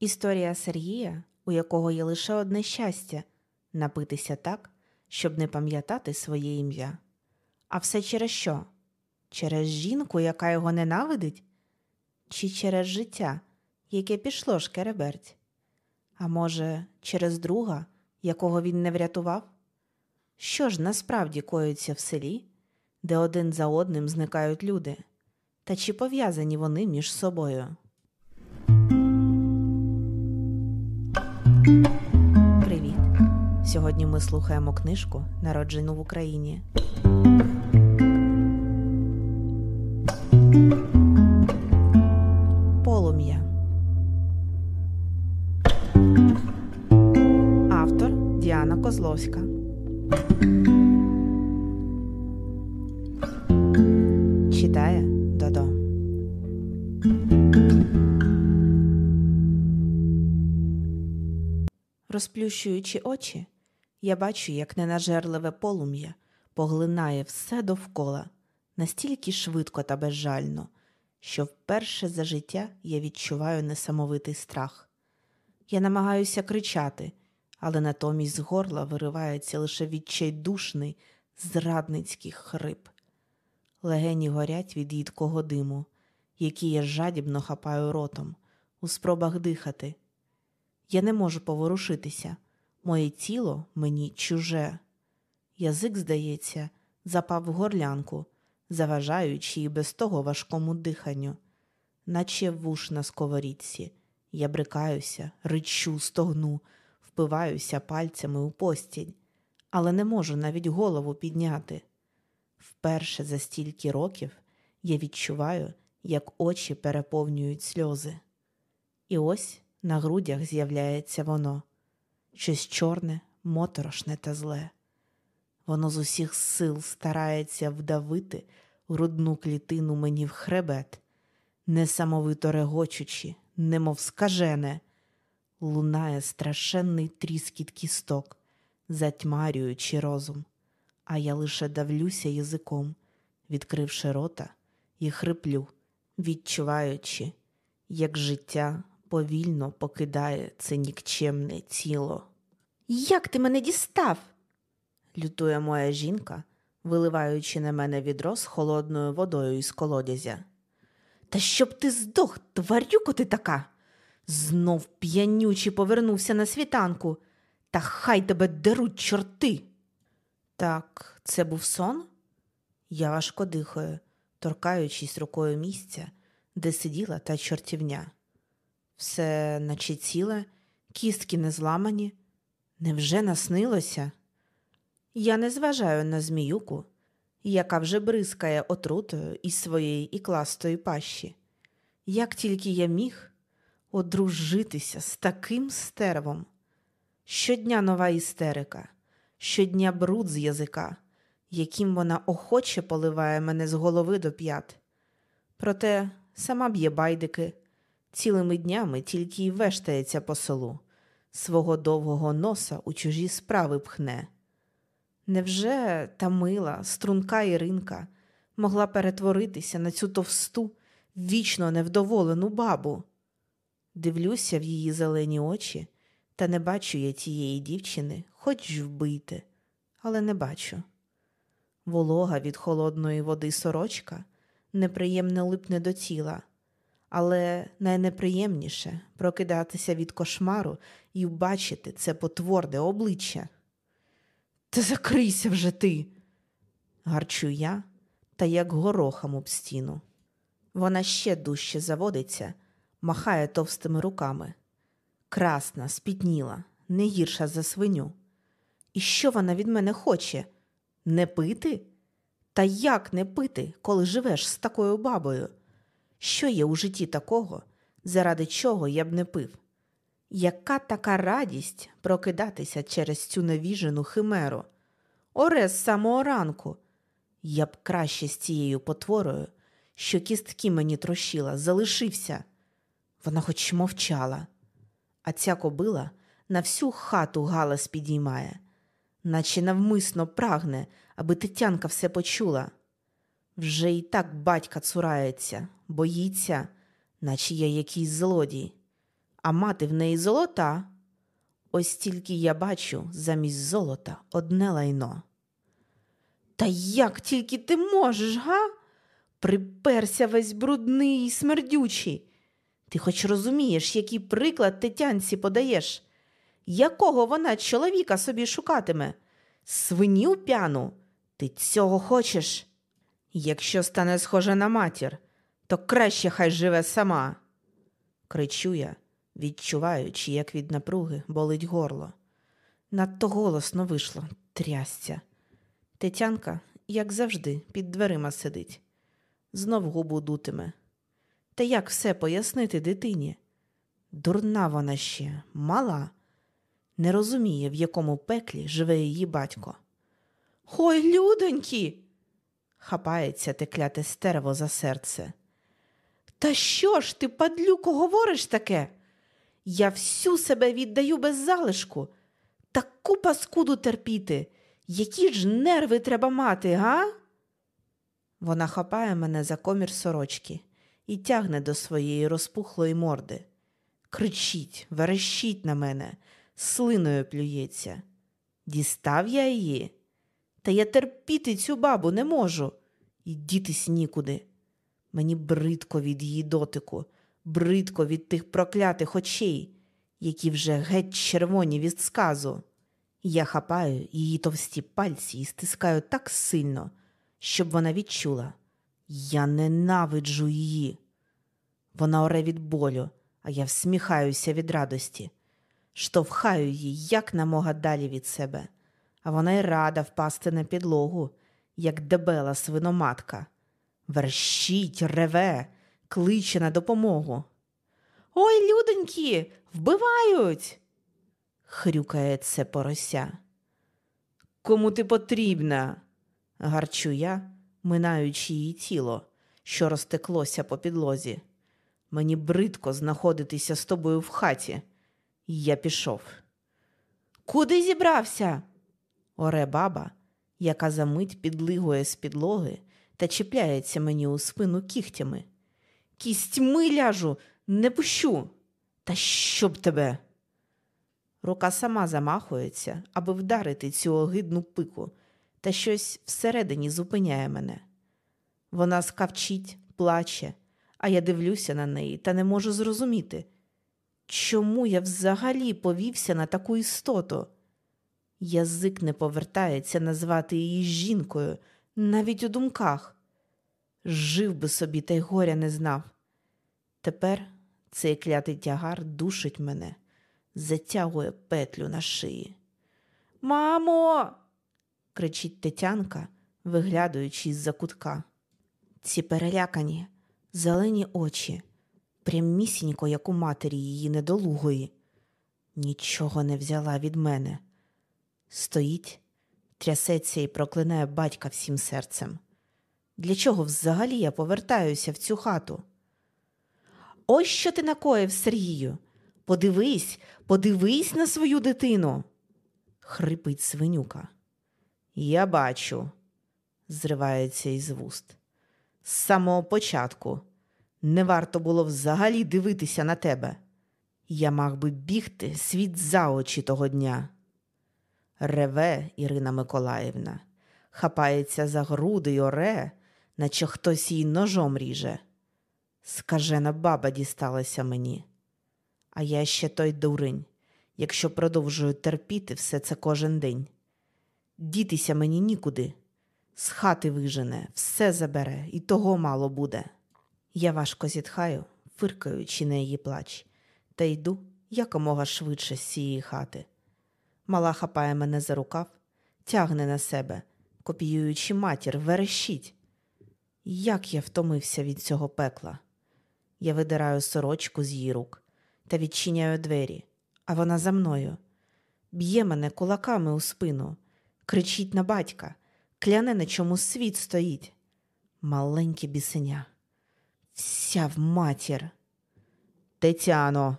Історія Сергія, у якого є лише одне щастя напитися так, щоб не пам'ятати своє ім'я. А все через що? Через жінку, яка його ненавидить? Чи через життя, яке пішло шкереберть? А може, через друга, якого він не врятував? Що ж насправді коїться в селі, де один за одним зникають люди? Та чи пов'язані вони між собою? Привіт! Сьогодні ми слухаємо книжку Народжену в Україні. Полум'я. Автор Діана Козловська. Розплющуючи очі, я бачу, як ненажерливе полум'я поглинає все довкола настільки швидко та безжально, що вперше за життя я відчуваю несамовитий страх. Я намагаюся кричати, але натомість з горла виривається лише відчайдушний зрадницький хрип. Легені горять від їдкого диму, який я жадібно хапаю ротом, у спробах дихати. Я не можу поворушитися, моє тіло мені чуже. Язик, здається, запав в горлянку, заважаючи і без того важкому диханню, наче вуш на сковорідці. Я брикаюся, ричу, стогну, впиваюся пальцями у постіль, але не можу навіть голову підняти. Вперше за стільки років я відчуваю, як очі переповнюють сльози. І ось на грудях з'являється воно, щось чорне, моторошне та зле. Воно з усіх сил старається вдавити грудну клітину мені в хребет, несамовито регочучи, немов скажене, лунає страшенний тріскіт кісток, затьмарюючи розум, а я лише давлюся язиком, відкривши рота і хриплю, відчуваючи, як життя повільно покидає це нікчемне тіло. Як ти мене дістав? лютує моя жінка, виливаючи на мене відро з холодною водою із колодязя. Та щоб ти здох, тварюко ти така. Знов п'янючий повернувся на світанку, та хай тебе деруть чорти. Так, це був сон? Я важко дихаю, торкаючись рукою місця, де сиділа та чортівня. Все наче ціле, кістки не зламані. Невже наснилося? Я не зважаю на зміюку, яка вже бризкає отрутою із своєї ікластої пащі. Як тільки я міг одружитися з таким стервом. Щодня нова істерика, щодня бруд з язика, яким вона охоче поливає мене з голови до п'ят. Проте сама б'є байдики, цілими днями тільки й вештається по селу, свого довгого носа у чужі справи пхне. Невже та мила, струнка Іринка могла перетворитися на цю товсту, вічно невдоволену бабу? Дивлюся в її зелені очі, та не бачу я тієї дівчини, хоч вбийте, але не бачу. Волога від холодної води сорочка неприємно липне до тіла, але найнеприємніше прокидатися від кошмару і вбачити це потворне обличчя. Та закрийся вже ти, гарчу я та як горохом об стіну. Вона ще дужче заводиться, махає товстими руками. Красна, спітніла, не гірша за свиню. І що вона від мене хоче? Не пити? Та як не пити, коли живеш з такою бабою? Що є у житті такого, заради чого я б не пив? Яка така радість прокидатися через цю навіжену химеру? Оре з самого ранку. Я б краще з цією потворою, що кістки мені трощила, залишився. Вона хоч мовчала, а ця кобила на всю хату галас підіймає, наче навмисно прагне, аби Тетянка все почула. Вже і так батька цурається, боїться, наче я якийсь злодій. а мати в неї золота. Ось тільки я бачу замість золота одне лайно. Та як тільки ти можеш, га? Приперся весь брудний і смердючий. Ти хоч розумієш, який приклад тетянці подаєш? Якого вона чоловіка собі шукатиме? Свинів п'яну? Ти цього хочеш? Якщо стане схожа на матір, то краще хай живе сама. Кричу я, відчуваючи, як від напруги болить горло. Надто голосно вийшло, трясця. Тетянка, як завжди, під дверима сидить, знов губу дутиме. Та як все пояснити дитині? Дурна вона ще, мала, не розуміє, в якому пеклі живе її батько. Ой, людоньки! Хапається те кляте стерво за серце. Та що ж ти, падлюко, говориш таке? Я всю себе віддаю без залишку. Таку паскуду терпіти. Які ж нерви треба мати, га? Вона хапає мене за комір сорочки і тягне до своєї розпухлої морди. Кричить, верещить на мене, слиною плюється. Дістав я її, та я терпіти цю бабу не можу і дітись нікуди. Мені бридко від її дотику, бридко від тих проклятих очей, які вже геть червоні від сказу. Я хапаю її товсті пальці і стискаю так сильно, щоб вона відчула. Я ненавиджу її. Вона оре від болю, а я всміхаюся від радості, штовхаю її як намога далі від себе, а вона й рада впасти на підлогу, як дебела свиноматка. Верщить, реве, кличе на допомогу. Ой, людоньки, вбивають. хрюкає це порося. Кому ти потрібна? гарчу я, минаючи її тіло, що розтеклося по підлозі. Мені бридко знаходитися з тобою в хаті. Я пішов. Куди зібрався? Оре баба, яка за мить підлигує з підлоги та чіпляється мені у спину кігтями. Кістьми ляжу, не пущу. Та щоб тебе. Рука сама замахується, аби вдарити цю огидну пику, та щось всередині зупиняє мене. Вона скавчить, плаче, а я дивлюся на неї та не можу зрозуміти, чому я взагалі повівся на таку істоту. Язик не повертається назвати її жінкою навіть у думках. Жив би собі, та й горя не знав. Тепер цей клятий тягар душить мене, затягує петлю на шиї. Мамо. кричить Тетянка, виглядаючи з-за кутка. Ці перелякані, зелені очі, прямісінько, як у матері її недолугої, нічого не взяла від мене. Стоїть, трясеться і проклинає батька всім серцем. Для чого взагалі я повертаюся в цю хату? Ось що ти накоїв, Сергію. Подивись, подивись на свою дитину. хрипить свинюка. Я бачу, зривається із вуст. З самого початку не варто було взагалі дивитися на тебе. Я мав би бігти світ за очі того дня. Реве Ірина Миколаївна, хапається за груди й оре, наче хтось її ножом ріже. Скажена баба дісталася мені. А я ще той дурень, якщо продовжую терпіти все це кожен день. Дітися мені нікуди, з хати вижене, все забере, і того мало буде. Я важко зітхаю, фиркаючи на її плач, та йду якомога швидше з цієї хати. Мала хапає мене за рукав, тягне на себе, копіюючи матір, верещить. Як я втомився від цього пекла. Я видираю сорочку з її рук та відчиняю двері, а вона за мною. Б'є мене кулаками у спину, кричить на батька, кляне, на чому світ стоїть. Маленьке бісеня. Вся в матір. Тетяно,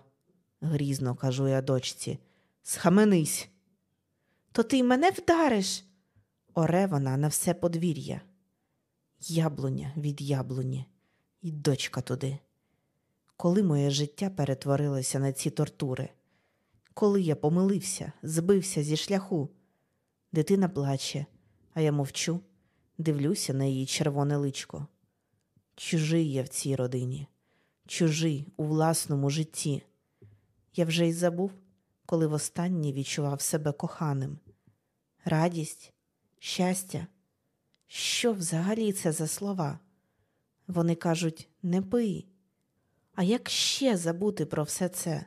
грізно кажу я дочці, схаменись. То ти мене вдариш? Оре вона на все подвір'я. Яблуня від яблуні, і дочка туди. коли моє життя перетворилося на ці тортури, коли я помилився, збився зі шляху. Дитина плаче, а я мовчу, дивлюся на її червоне личко. Чужий я в цій родині, чужий у власному житті. Я вже й забув, коли востаннє відчував себе коханим. Радість, щастя. Що взагалі це за слова? Вони кажуть не пий. А як ще забути про все це?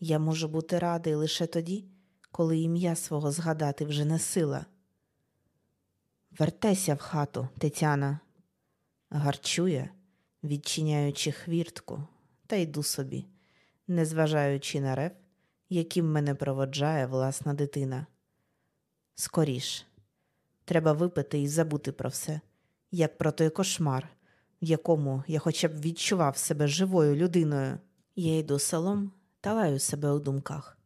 Я можу бути радий лише тоді, коли ім'я свого згадати вже не сила. Вертайся в хату, Тетяна, гарчує, відчиняючи хвіртку, та йду собі, незважаючи на рев, яким мене проводжає власна дитина. Скоріш, треба випити і забути про все, як про той кошмар, в якому я хоча б відчував себе живою людиною. Я йду селом та лаю себе у думках.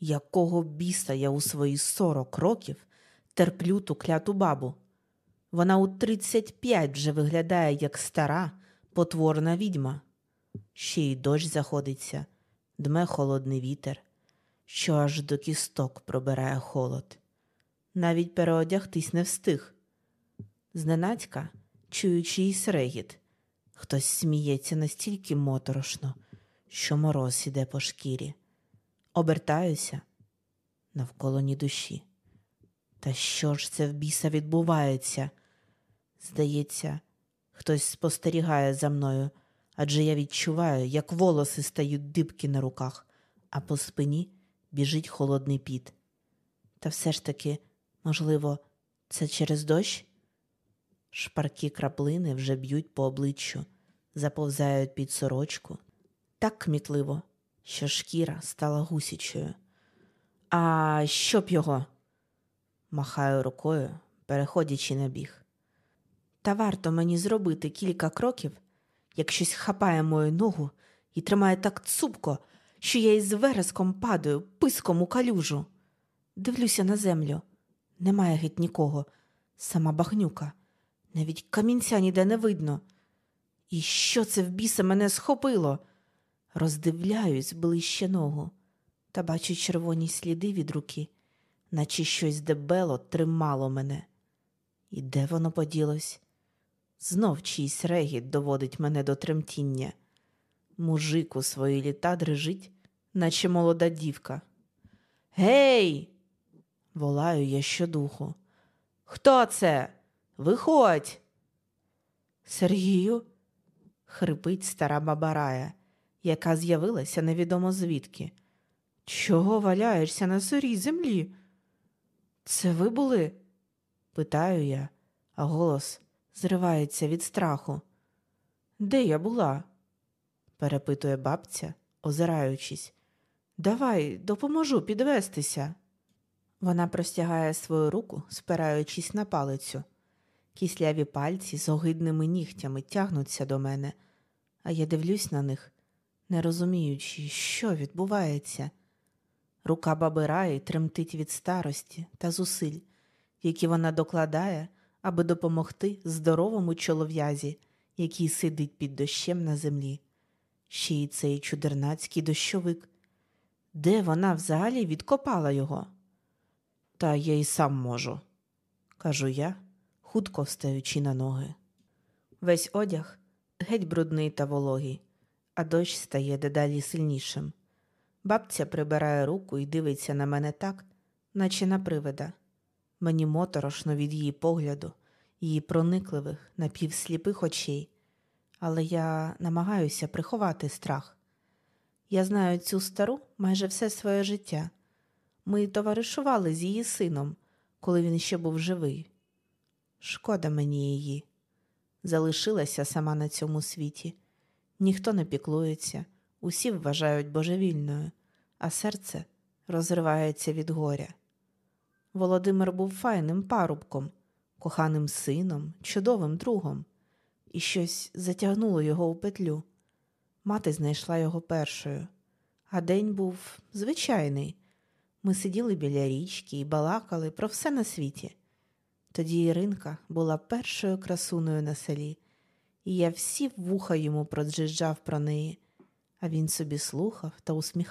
Якого біса я у свої сорок років терплю ту кляту бабу? Вона у тридцять п'ять вже виглядає як стара, потворна відьма. Ще й дощ заходиться, дме холодний вітер, що аж до кісток пробирає холод. Навіть переодягтись не встиг. Зненацька, чуючи їй регіт, хтось сміється настільки моторошно, що мороз іде по шкірі. Обертаюся навколо ні душі. Та що ж це в біса відбувається? Здається, хтось спостерігає за мною, адже я відчуваю, як волоси стають дибки на руках, а по спині біжить холодний піт. Та все ж таки, можливо, це через дощ? Шпаркі краплини вже б'ють по обличчю, заповзають під сорочку так кмітливо, що шкіра стала гусячою. А щоб його? махаю рукою, переходячи на біг. Та варто мені зробити кілька кроків, як щось хапає мою ногу і тримає так цупко, що я із вереском падаю, писком у калюжу. Дивлюся на землю. Немає геть нікого, сама багнюка, навіть камінця ніде не видно. І що це в біса мене схопило? Роздивляюсь ближче ногу та бачу червоні сліди від руки, наче щось дебело тримало мене. І де воно поділось? Знов чийсь регіт доводить мене до тремтіння. Мужик у свої літа дрижить, наче молода дівка. Гей! волаю я щодуху. Хто це? Виходь. Сергію, хрипить стара бабарая яка з'явилася невідомо звідки. Чого валяєшся на сирій землі? Це ви були? питаю я, а голос зривається від страху. Де я була? Перепитує бабця, озираючись. Давай допоможу підвестися. Вона простягає свою руку, спираючись на палицю. Кисляві пальці з огидними нігтями тягнуться до мене, а я дивлюсь на них не розуміючи, що відбувається. Рука баби Раї тремтить від старості та зусиль, які вона докладає, аби допомогти здоровому чолов'язі, який сидить під дощем на землі. Ще й цей чудернацький дощовик. Де вона взагалі відкопала його? Та я й сам можу, кажу я, хутко встаючи на ноги. Весь одяг геть брудний та вологий а дощ стає дедалі сильнішим. Бабця прибирає руку і дивиться на мене так, наче на привида. Мені моторошно від її погляду, її проникливих, напівсліпих очей, але я намагаюся приховати страх. Я знаю цю стару майже все своє життя. Ми товаришували з її сином, коли він ще був живий. Шкода мені її, залишилася сама на цьому світі. Ніхто не піклується, усі вважають божевільною, а серце розривається від горя. Володимир був файним парубком, коханим сином, чудовим другом, і щось затягнуло його у петлю. Мати знайшла його першою, а день був звичайний. Ми сиділи біля річки і балакали про все на світі. Тоді Іринка була першою красуною на селі і я всі вуха йому проджижджав про неї, а він собі слухав та усміхався.